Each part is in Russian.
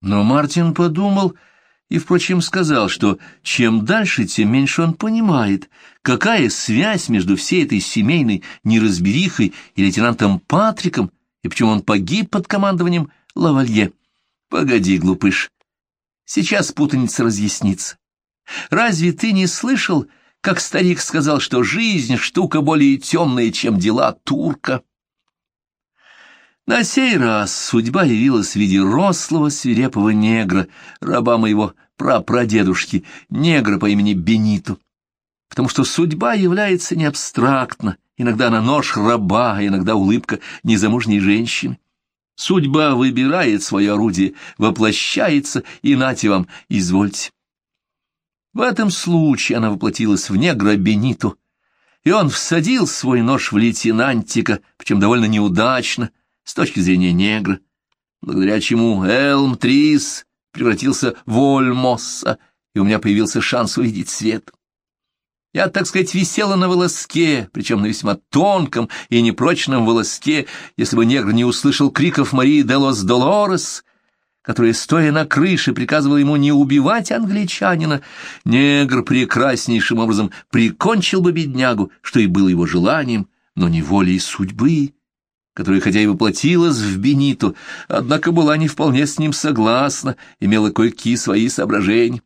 Но Мартин подумал и, впрочем, сказал, что чем дальше, тем меньше он понимает, какая связь между всей этой семейной неразберихой и лейтенантом Патриком, и почему он погиб под командованием Лавалье. Погоди, глупыш, сейчас путаница разъяснится. Разве ты не слышал, как старик сказал, что жизнь — штука более темная, чем дела турка? На сей раз судьба явилась в виде рослого свирепого негра, раба моего прапрадедушки, негра по имени Бениту. Потому что судьба является не абстрактно, иногда она нож раба, а иногда улыбка незамужней женщины. Судьба выбирает свое орудие, воплощается, и нате вам, извольте. В этом случае она воплотилась в негра Бениту, и он всадил свой нож в лейтенантика, причем довольно неудачно, с точки зрения негра, благодаря чему Элм Трис превратился в Ольмосса, и у меня появился шанс увидеть свет. Я, так сказать, висела на волоске, причем на весьма тонком и непрочном волоске, если бы негр не услышал криков Марии де лос Долорес, которая, стоя на крыше, приказывала ему не убивать англичанина, негр прекраснейшим образом прикончил бы беднягу, что и было его желанием, но не волей судьбы которая хотя и воплотилась в Бениту, однако была не вполне с ним согласна, имела кое-какие свои соображения.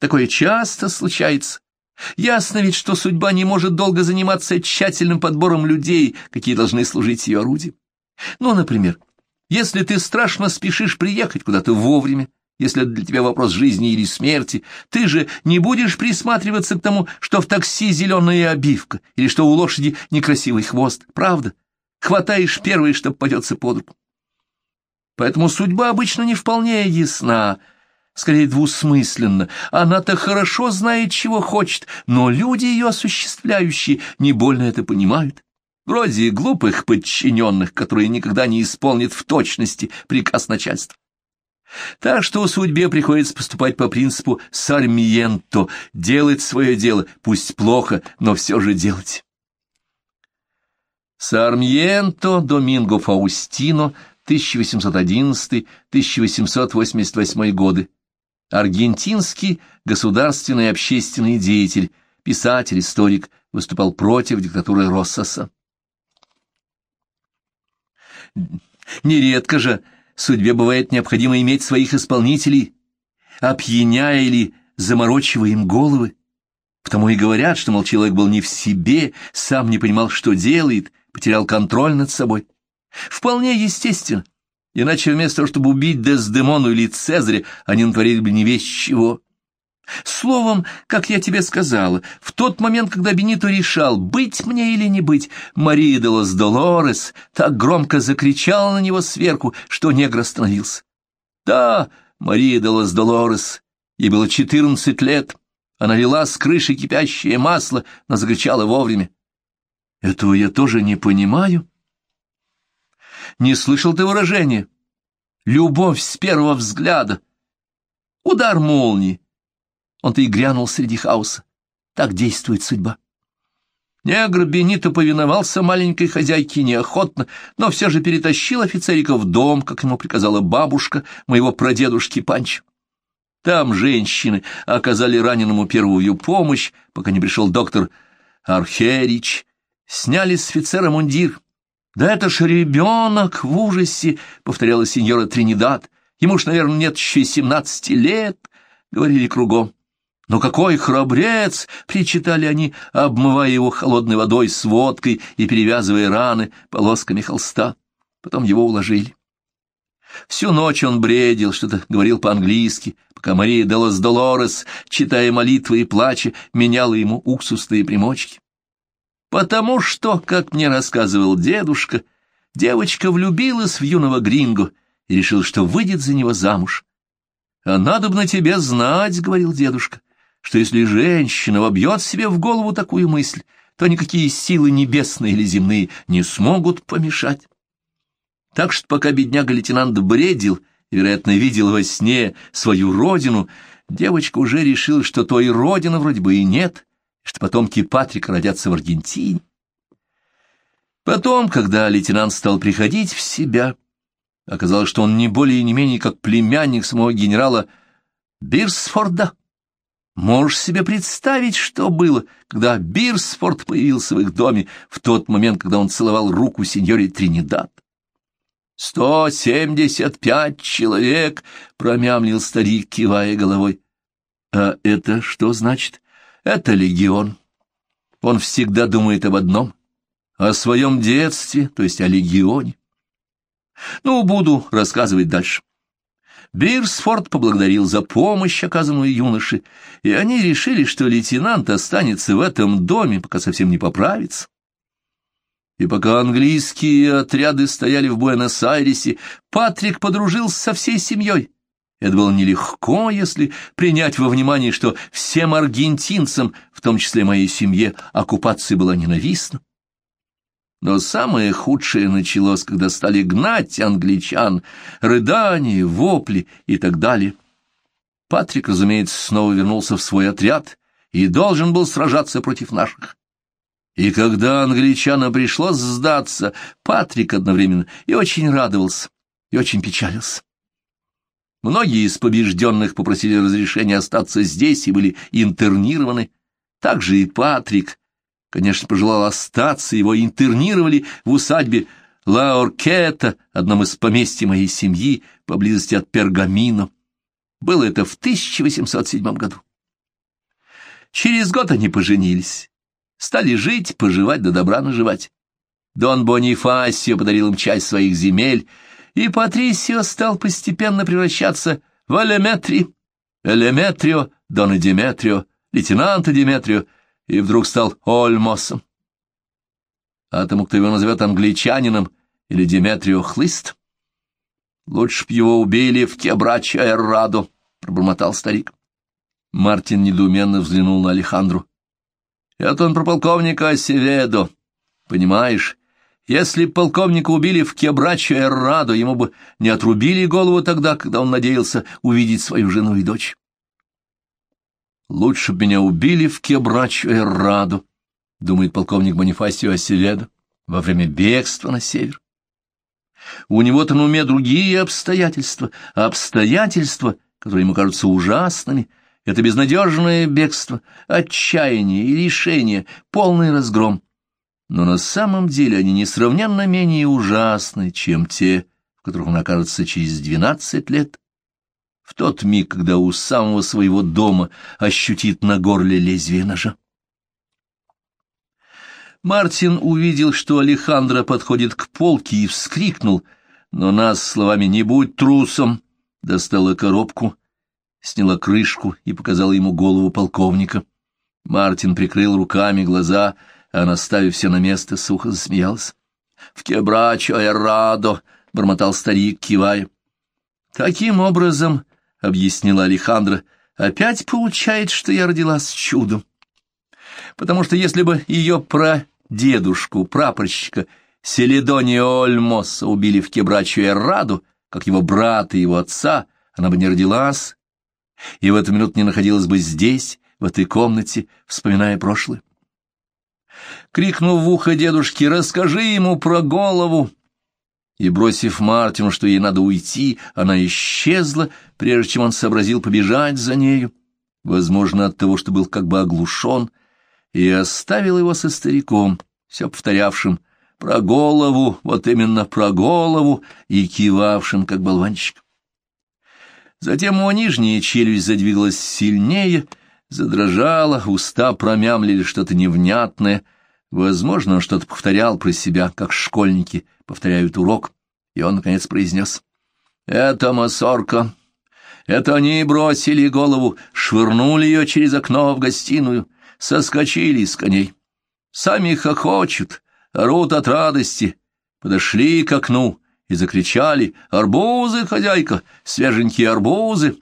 Такое часто случается. Ясно ведь, что судьба не может долго заниматься тщательным подбором людей, какие должны служить ее орудием. Ну, например, если ты страшно спешишь приехать куда-то вовремя, если для тебя вопрос жизни или смерти, ты же не будешь присматриваться к тому, что в такси зеленая обивка или что у лошади некрасивый хвост, правда? Хватаешь первое, что попадется под руку. Поэтому судьба обычно не вполне ясна, скорее двусмысленно. Она-то хорошо знает, чего хочет, но люди, ее осуществляющие, не больно это понимают. Вроде глупых подчиненных, которые никогда не исполнят в точности приказ начальства. Так что судьбе приходится поступать по принципу «сармиенто» — делать свое дело, пусть плохо, но все же делать. Сармьенто Доминго Фаустино, 1811-1888 годы. Аргентинский государственный и общественный деятель, писатель, историк, выступал против диктатуры Россоса. Нередко же судьбе бывает необходимо иметь своих исполнителей, опьяняя или заморочивая им головы. Потому и говорят, что, мол, человек был не в себе, сам не понимал, что делает, потерял контроль над собой. Вполне естественно. Иначе вместо того, чтобы убить Дездемону или Цезаря, они натворили бы не весь чего. Словом, как я тебе сказала, в тот момент, когда Бенито решал, быть мне или не быть, Мария де лос Долорес так громко закричала на него сверху, что негр остановился. Да, Мария де лос Долорес, ей было четырнадцать лет, она лила с крыши кипящее масло, но закричала вовремя. Этого я тоже не понимаю. Не слышал ты выражения? Любовь с первого взгляда. Удар молнии. Он-то и грянул среди хаоса. Так действует судьба. Негр Бенито повиновался маленькой хозяйке неохотно, но все же перетащил офицерика в дом, как ему приказала бабушка моего прадедушки Панч. Там женщины оказали раненому первую помощь, пока не пришел доктор Архерич, Сняли с офицера мундир. «Да это ж ребенок в ужасе!» — повторяла сеньора Тринидад. «Ему ж, наверное, нет еще семнадцати лет!» — говорили кругом. «Но какой храбрец!» — причитали они, обмывая его холодной водой с водкой и перевязывая раны полосками холста. Потом его уложили. Всю ночь он бредил, что-то говорил по-английски, пока Мария Делос Долорес, читая молитвы и плача, меняла ему уксусные примочки. Потому что, как мне рассказывал дедушка, девочка влюбилась в юного Гринго и решила, что выйдет за него замуж. «А надо бы на тебе знать», — говорил дедушка, «что если женщина вобьет себе в голову такую мысль, то никакие силы небесные или земные не смогут помешать». Так что пока бедняга-лейтенант бредил, вероятно, видел во сне свою родину, девочка уже решила, что той родины вроде бы и нет, что потомки Патрика родятся в Аргентине. Потом, когда лейтенант стал приходить в себя, Оказалось, что он не более и не менее как племянник самого генерала Бирсфорда. Можешь себе представить, что было, когда Бирсфорд появился в их доме в тот момент, когда он целовал руку сеньоре Тринидад? «Сто семьдесят пять человек!» — промямлил старик, кивая головой. «А это что значит?» «Это легион. Он всегда думает об одном — о своем детстве, то есть о легионе. Ну, буду рассказывать дальше». Бирсфорд поблагодарил за помощь, оказанную юноше, и они решили, что лейтенант останется в этом доме, пока совсем не поправится. И пока английские отряды стояли в Буэнос-Айресе, Патрик подружился со всей семьей. Это было нелегко, если принять во внимание, что всем аргентинцам, в том числе моей семье, оккупация была ненавистна. Но самое худшее началось, когда стали гнать англичан, рыдания, вопли и так далее. Патрик, разумеется, снова вернулся в свой отряд и должен был сражаться против наших. И когда англичанам пришлось сдаться, Патрик одновременно и очень радовался, и очень печалился. Многие из побежденных попросили разрешения остаться здесь и были интернированы. Также и Патрик, конечно, пожелал остаться, его интернировали в усадьбе Лаоркета, одном из поместьй моей семьи, поблизости от Пергамино. Было это в 1807 году. Через год они поженились, стали жить, поживать да добра наживать. Дон Бонифасио подарил им часть своих земель, и Патрисио стал постепенно превращаться в Элеметри, Элеметрио, Дона Диметрио, лейтенанта Диметрио, и вдруг стал Ольмосом. А тому, кто его назовет англичанином или Деметрио Хлыст, лучше б его убили в Кебрачо Эррадо, — пробормотал старик. Мартин недоуменно взглянул на Алехандру. — Это он про полковника Севедо. Понимаешь, если полковника убили в Кебрачо Эррадо, ему бы не отрубили голову тогда, когда он надеялся увидеть свою жену и дочь. Лучше бы меня убили в Кебрачо-Эрраду, думает полковник Бонифасио Осеведо, во время бегства на север. У него-то на уме другие обстоятельства, обстоятельства, которые ему кажутся ужасными. Это безнадежное бегство, отчаяние и лишение, полный разгром. Но на самом деле они несравненно менее ужасны, чем те, в которых он окажется через двенадцать лет в тот миг, когда у самого своего дома ощутит на горле лезвие ножа. Мартин увидел, что Алехандро подходит к полке и вскрикнул, но нас словами «не будь трусом» достала коробку, сняла крышку и показала ему голову полковника. Мартин прикрыл руками глаза, а, наставив все на место, сухо засмеялся. — В кебрачо эррадо! — бормотал старик, кивая. Таким образом, — объяснила Алехандра, — опять получает, что я родилась чудом. Потому что если бы ее прадедушку, прапорщика Селедонио Ольмоса убили в Кебрачу Эрраду, как его брата и его отца, она бы не родилась, и в эту минуту не находилась бы здесь, в этой комнате, вспоминая прошлое. Крикнув в ухо дедушке «Расскажи ему про голову!» и, бросив Мартину, что ей надо уйти, она исчезла, прежде чем он сообразил побежать за нею, возможно, от того, что был как бы оглушен, и оставил его со стариком, все повторявшим «про голову, вот именно про голову» и кивавшим, как болванчик. Затем его нижняя челюсть задвигалась сильнее, задрожала, уста промямлили что-то невнятное, возможно, он что-то повторял про себя, как школьники повторяют урок, и он, наконец, произнес «Это масорка». Это они бросили голову, швырнули ее через окно в гостиную, соскочили с коней. Сами хохочут, орут от радости, подошли к окну и закричали «Арбузы, хозяйка, свеженькие арбузы!»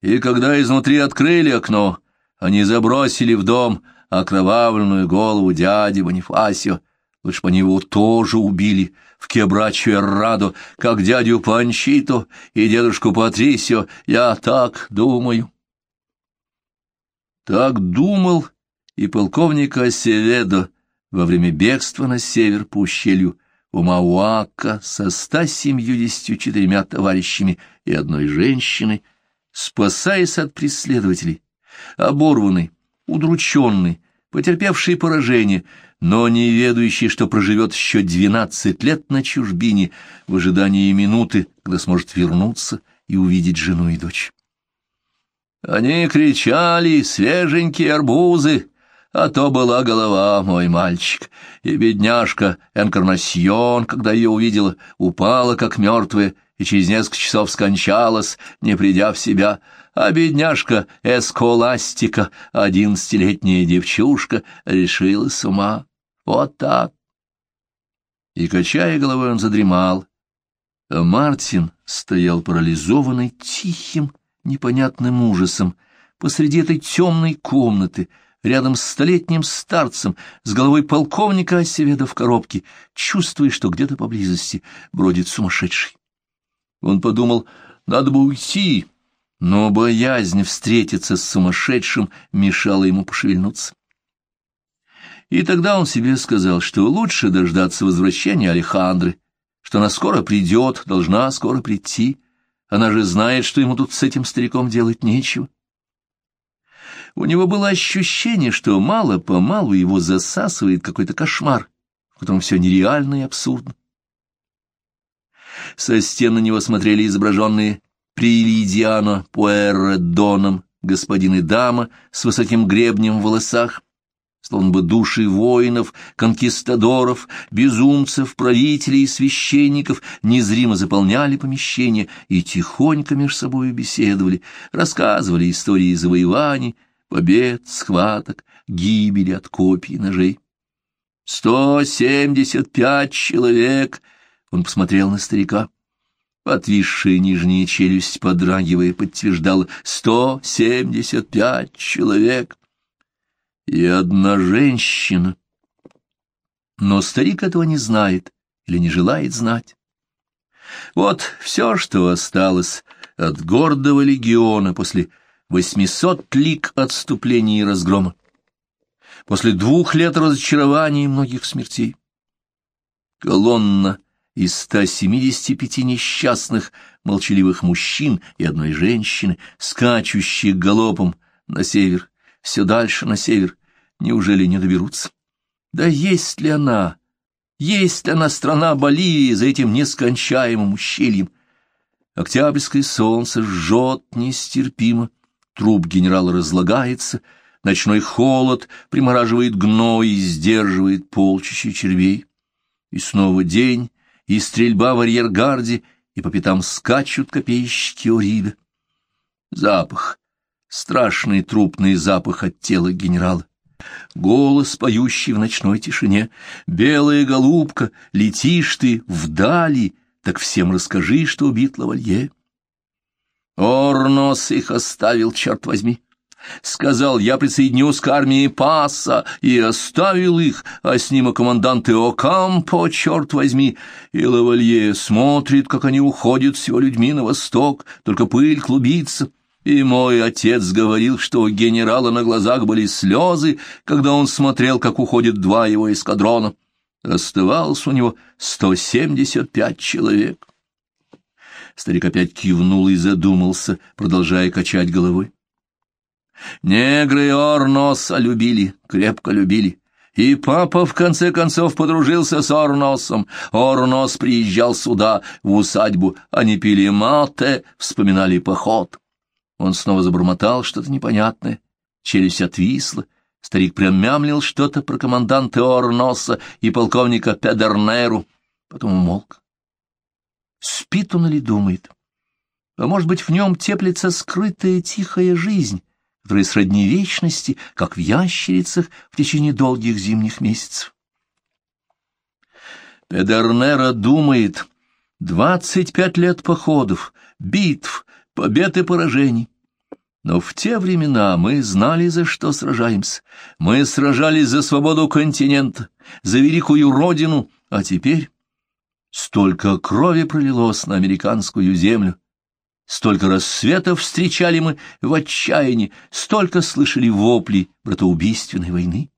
И когда изнутри открыли окно, они забросили в дом окровавленную голову дяди Бонифасио, Лучше бы они его тоже убили в Кебрачо Эррадо, как дядю Панчито и дедушку Патрисио, я так думаю. Так думал и полковник Осеведо во время бегства на север по ущелью у Мауака со 174 товарищами и одной женщиной, спасаясь от преследователей, оборванный, удрученный, потерпевший поражение, но не ведающий, что проживет еще двенадцать лет на чужбине в ожидании минуты, когда сможет вернуться и увидеть жену и дочь. Они кричали «Свеженькие арбузы!» А то была голова, мой мальчик, и бедняжка Энкарнасьон, когда ее увидела, упала, как мертвая, и через несколько часов скончалась, не придя в себя, а бедняжка Эсколастика, одиннадцатилетняя девчушка, решилась с ума. Вот так. И, качая головой, он задремал. А Мартин стоял парализованный тихим, непонятным ужасом посреди этой темной комнаты, рядом с столетним старцем, с головой полковника Осеведа в коробке, чувствуя, что где-то поблизости бродит сумасшедший. Он подумал, надо бы уйти, но боязнь встретиться с сумасшедшим мешала ему пошевельнуться. И тогда он себе сказал, что лучше дождаться возвращения Алехандры, что она скоро придет, должна скоро прийти. Она же знает, что ему тут с этим стариком делать нечего. У него было ощущение, что мало-помалу его засасывает какой-то кошмар, в котором все нереально и абсурдно. Со стен на него смотрели изображенные Прилидиано Пуэрредоном, господин и дама с высоким гребнем в волосах, словно бы души воинов, конкистадоров, безумцев, правителей и священников незримо заполняли помещение и тихонько между собой беседовали, рассказывали истории завоеваний, побед, схваток, гибели от копий и ножей. «Сто семьдесят пять человек!» — он посмотрел на старика. Отвисшая нижняя челюсть, подрагивая, подтверждала «сто семьдесят пять человек!» и одна женщина. Но старик этого не знает или не желает знать. Вот все, что осталось от гордого легиона после восьмисот лик отступления и разгрома, после двух лет разочарований и многих смертей. Колонна из 175 несчастных, молчаливых мужчин и одной женщины, скачущих галопом на север, все дальше на север, неужели не доберутся? Да есть ли она, есть ли она страна Боливии за этим нескончаемым ущельем? Октябрьское солнце жжет нестерпимо, труп генерала разлагается, ночной холод примораживает гной и сдерживает полчища червей. И снова день, и стрельба в арьергарде, и по пятам скачут копейщики Орида. Запах, страшный трупный запах от тела генерала. Голос, поющий в ночной тишине. «Белая голубка, летишь ты вдали, так всем расскажи, что убит Лавалье». Орнос их оставил, черт возьми. Сказал, я присоединюсь к армии Паса, и оставил их, а с ним и командант Иокампо, черт возьми. И Лавалье смотрит, как они уходят с его людьми на восток, только пыль клубится. И мой отец говорил, что у генерала на глазах были слезы, когда он смотрел, как уходят два его эскадрона. Оставалось у него сто семьдесят пять человек. Старик опять кивнул и задумался, продолжая качать головой. Негры Орноса любили, крепко любили. И папа, в конце концов, подружился с Орносом. Орнос приезжал сюда, в усадьбу. Они пили мате, вспоминали поход. Он снова забормотал что-то непонятное. Челюсть отвисла. Старик прям мямлил что-то про команданта Орноса и полковника Педернеру. Потом умолк. Спит он или думает? А может быть, в нем теплится скрытая тихая жизнь, которая сродни вечности, как в ящерицах в течение долгих зимних месяцев. Педернера думает, двадцать пять лет походов, битв, побед и поражений. Но в те времена мы знали, за что сражаемся. Мы сражались за свободу континента, за великую родину, а теперь столько крови пролилось на американскую землю, столько рассветов встречали мы в отчаянии, столько слышали вопли братоубийственной войны.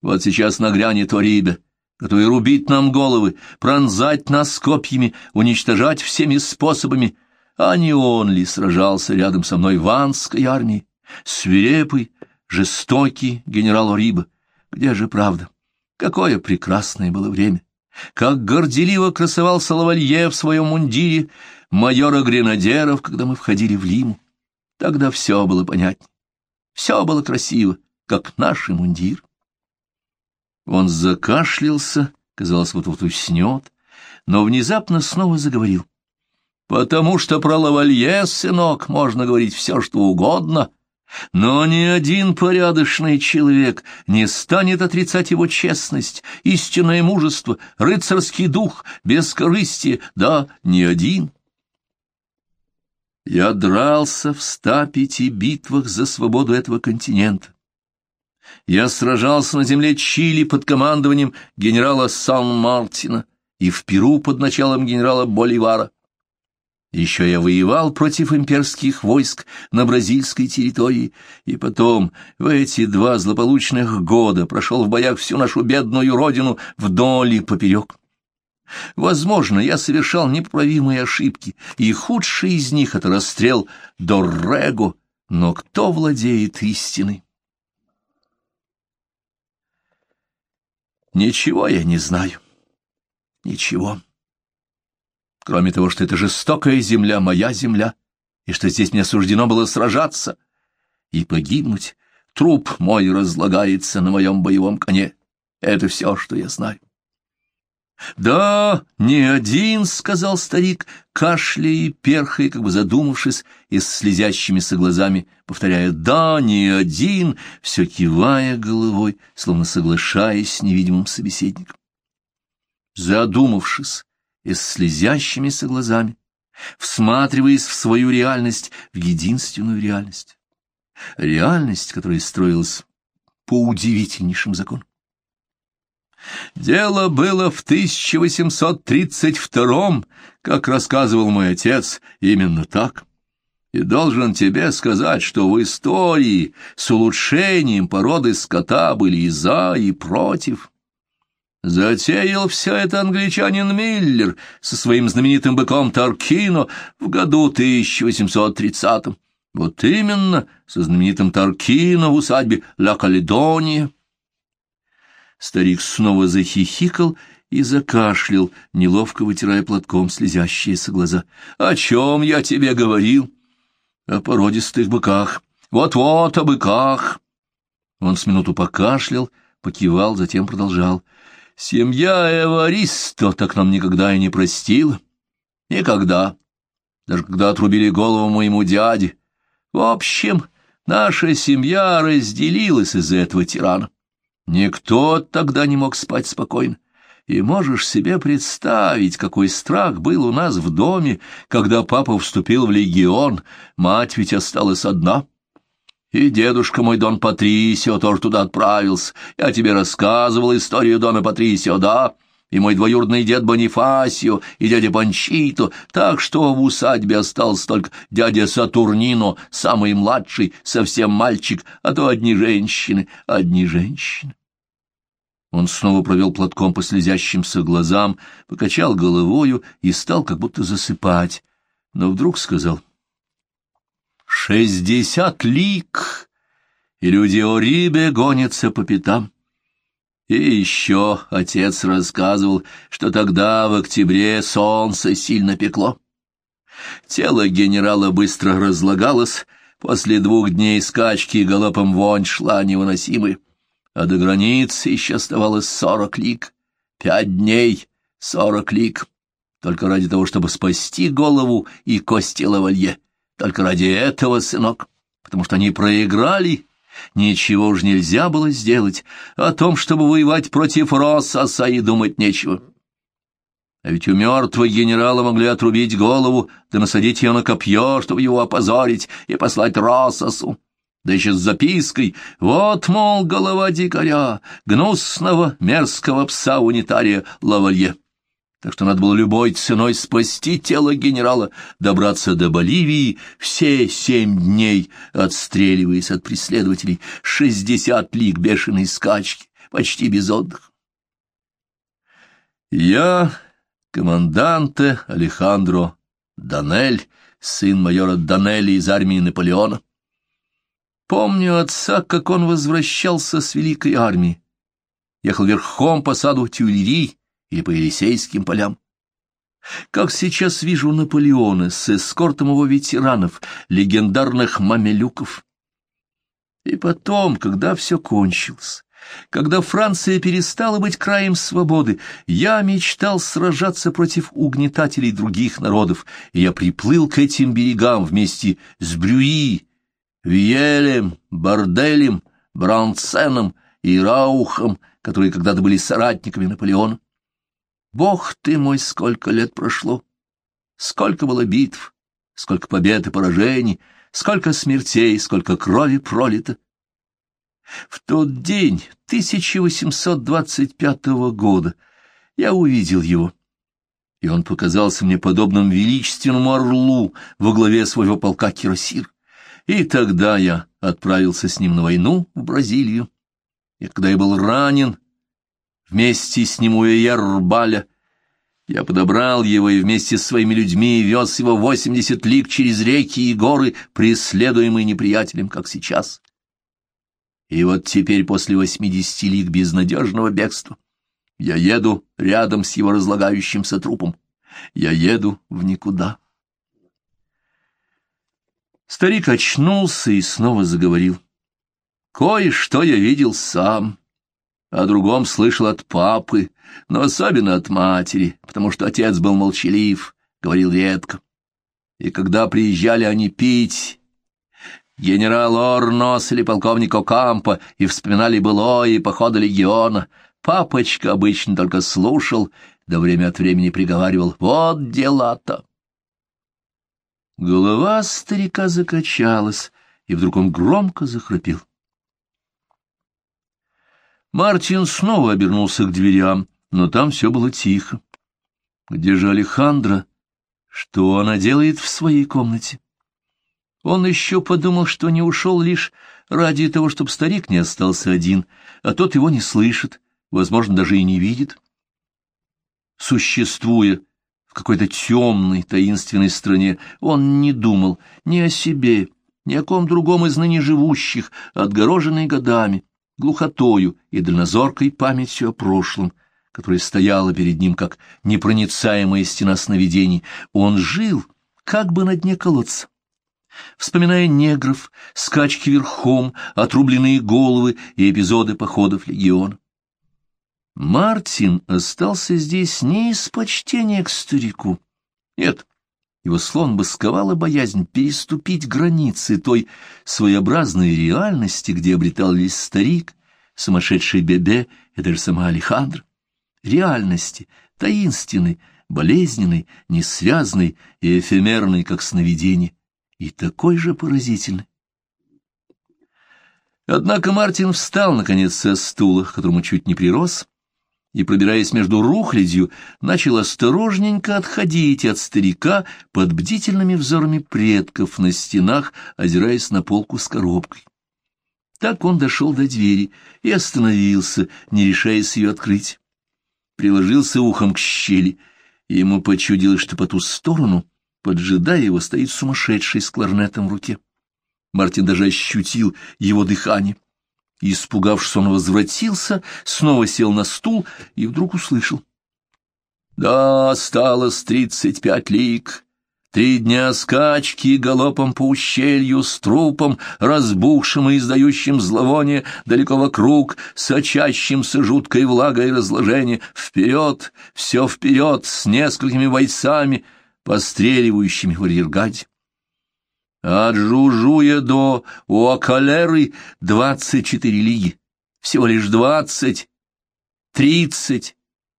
Вот сейчас нагрянет Орибе, готовый рубить нам головы, пронзать нас копьями, уничтожать всеми способами, а не он ли сражался рядом со мной в Анской армии, свирепый, жестокий генерал Ориба? Где же правда? Какое прекрасное было время! Как горделиво красовался лавалье в своем мундире майора гренадеров, когда мы входили в Лиму. Тогда все было понятнее. Все было красиво, как наш мундир. Он закашлялся, казалось, вот-вот уснет, но внезапно снова заговорил. «Потому что про лавалье, сынок, можно говорить все, что угодно, но ни один порядочный человек не станет отрицать его честность, истинное мужество, рыцарский дух, бескорыстие, да, ни один». Я дрался в ста пяти битвах за свободу этого континента. Я сражался на земле Чили под командованием генерала Сан-Мартина и в Перу под началом генерала Боливара. Еще я воевал против имперских войск на бразильской территории, и потом в эти два злополучных года прошел в боях всю нашу бедную родину вдоль и поперек. Возможно, я совершал непоправимые ошибки, и худший из них — это расстрел Доррего, но кто владеет истиной? Ничего я не знаю. Ничего. Кроме того, что это жестокая земля, моя земля, и что здесь мне суждено было сражаться и погибнуть. Труп мой разлагается на моем боевом коне. Это все, что я знаю. «Да, не один», — сказал старик, кашляя и перхая, как бы задумавшись и с слезящимися глазами, повторяя «да, не один», все кивая головой, словно соглашаясь с невидимым собеседником. Задумавшись и с слезящимися глазами, всматриваясь в свою реальность, в единственную реальность, реальность, которая строилась по удивительнейшим законам. Дело было в 1832-м, как рассказывал мой отец, именно так. И должен тебе сказать, что в истории с улучшением породы скота были и за, и против. Затеял все это англичанин Миллер со своим знаменитым быком Таркино в году 1830-м. Вот именно со знаменитым Таркино в усадьбе Ла Каледония. Старик снова захихикал и закашлял, неловко вытирая платком слезящиеся глаза. — О чем я тебе говорил? — О породистых быках. Вот-вот, о быках. Он с минуту покашлял, покивал, затем продолжал. — Семья Эваристо так нам никогда и не простила. Никогда. Даже когда отрубили голову моему дяде. В общем, наша семья разделилась из-за этого тирана. Никто тогда не мог спать спокойно. И можешь себе представить, какой страх был у нас в доме, когда папа вступил в легион, мать ведь осталась одна. И дедушка мой Дон Патрисио тоже туда отправился. Я тебе рассказывал историю Дона Патрисио, да? И мой двоюродный дед Бонифасио, и дядя Панчито, так что в усадьбе остался только дядя Сатурнино, самый младший, совсем мальчик, а то одни женщины, одни женщины. Он снова провел платком по слезящимся глазам, покачал головою и стал как будто засыпать, но вдруг сказал «Шестьдесят лик!» И люди Орибе гонятся по пятам. И еще отец рассказывал, что тогда, в октябре, солнце сильно пекло. Тело генерала быстро разлагалось, после двух дней скачки галопом вонь шла невыносимой а до границы еще оставалось сорок лик. Пять дней, сорок лик. Только ради того, чтобы спасти голову и кости лавалье. Только ради этого, сынок. Потому что они проиграли. Ничего уж нельзя было сделать. О том, чтобы воевать против Россоса, и думать нечего. А ведь у мертвого генерала могли отрубить голову, да насадить ее на копье, чтобы его опозорить и послать Россосу да еще с запиской «Вот, мол, голова дикаря, гнусного, мерзкого пса-унитария Лавалье». Так что надо было любой ценой спасти тело генерала, добраться до Боливии все семь дней, отстреливаясь от преследователей, шестьдесят лиг бешеной скачки, почти без отдыха. Я, команданте Алехандро Данель, сын майора Данелли из армии Наполеона. Помню отца, как он возвращался с великой армии. Ехал верхом по саду Тюильри или по Елисейским полям. Как сейчас вижу Наполеона с эскортом его ветеранов, легендарных мамелюков. И потом, когда все кончилось, когда Франция перестала быть краем свободы, я мечтал сражаться против угнетателей других народов, и я приплыл к этим берегам вместе с Брюи, Виелем, Борделем, Браунсеном и Раухом, которые когда-то были соратниками Наполеона. Бог ты мой, сколько лет прошло! Сколько было битв, сколько побед и поражений, сколько смертей, сколько крови пролито! В тот день 1825 года я увидел его, и он показался мне подобным величественному орлу во главе своего полка Кирасир. И тогда я отправился с ним на войну в Бразилию. И когда я был ранен, вместе с ним у Ярбаля, я подобрал его и вместе с своими людьми вез его восемьдесят лиг через реки и горы, преследуемый неприятелем, как сейчас. И вот теперь, после восьмидесяти лиг безнадежного бегства, я еду рядом с его разлагающимся трупом. Я еду в никуда. Старик очнулся и снова заговорил. Кое-что я видел сам, о другом слышал от папы, но особенно от матери, потому что отец был молчалив, говорил редко. И когда приезжали они пить, генерал Орнос или полковник Окампо, и вспоминали былое и походы легиона, папочка обычно только слушал, да время от времени приговаривал «Вот дела-то!» Голова старика закачалась, и вдруг он громко захрапел. Мартин снова обернулся к дверям, но там все было тихо. Где же Алехандро? Что она делает в своей комнате? Он еще подумал, что не ушел лишь ради того, чтобы старик не остался один, а тот его не слышит, возможно, даже и не видит. Существуя в какой-то темной, таинственной стране, он не думал ни о себе, ни о ком другом из ныне живущих, отгороженный годами, глухотою и дальнозоркой памятью о прошлом, которая стояла перед ним, как непроницаемая стена сновидений. Он жил как бы на дне колодца вспоминая негров, скачки верхом, отрубленные головы и эпизоды походов легиона. Мартин остался здесь не из почтения к старику. Нет, его слон бы сковала боязнь переступить границы той своеобразной реальности, где обретал старик, сумасшедший Бебе и даже сама Алехандра. Реальности, таинственной, болезненной, несвязной и эфемерной, как сновидение, и такой же поразительной. Однако Мартин встал, наконец, со стула, к которому чуть не прирос, и, пробираясь между рухлядью, начал осторожненько отходить от старика под бдительными взорами предков на стенах, озираясь на полку с коробкой. Так он дошел до двери и остановился, не решаясь ее открыть. Приложился ухом к щели, и ему почудилось, что по ту сторону, поджидая его, стоит сумасшедший с кларнетом в руке. Мартин даже ощутил его дыхание. Испугавшись, он возвратился, снова сел на стул и вдруг услышал. «Да, осталось тридцать пять лик. Три дня скачки галопом по ущелью с трупом, разбухшим и издающим зловоние далеко вокруг, сочащимся жуткой влагой разложения. Вперед, все вперед, с несколькими бойцами, постреливающими в арьергаде. От Жужуя до Уакалеры двадцать четыре лиги. Всего лишь двадцать, тридцать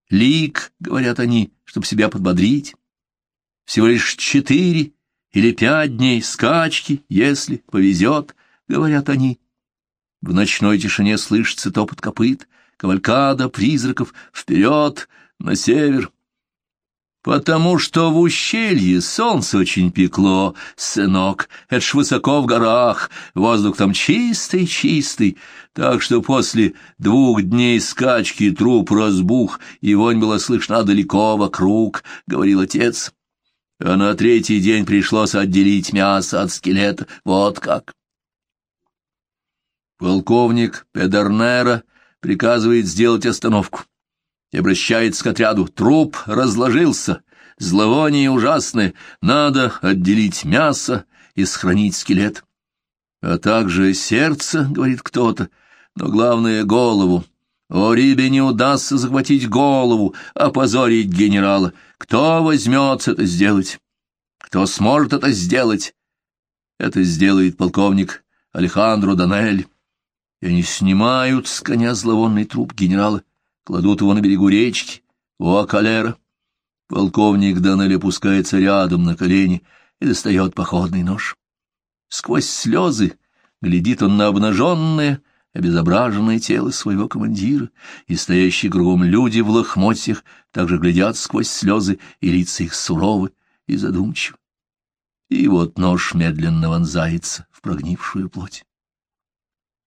лиг, говорят они, чтобы себя подбодрить. Всего лишь четыре или пять дней скачки, если повезет, говорят они. В ночной тишине слышится топот копыт, кавалькада призраков, вперед, на север. Потому что в ущелье солнце очень пекло, сынок, это ж высоко в горах, воздух там чистый-чистый, так что после двух дней скачки труп разбух, и вонь была слышна далеко вокруг, — говорил отец. А на третий день пришлось отделить мясо от скелета, вот как. Полковник Педернера приказывает сделать остановку и обращается к отряду. Труп разложился, зловоние ужасное, надо отделить мясо и сохранить скелет. А также сердце, говорит кто-то, но главное — голову. О, Рибе не удастся захватить голову, опозорить генерала. Кто возьмется это сделать? Кто сможет это сделать? Это сделает полковник Алехандро Данель. И они снимают с коня зловонный труп генерала кладут его на берегу речки, у Акалера. Полковник Данель опускается рядом на колени и достает походный нож. Сквозь слезы глядит он на обнаженное, обезображенное тело своего командира, и стоящие кругом люди в лохмотьях также глядят сквозь слезы, и лица их суровы и задумчивы. И вот нож медленно вонзается в прогнившую плоть.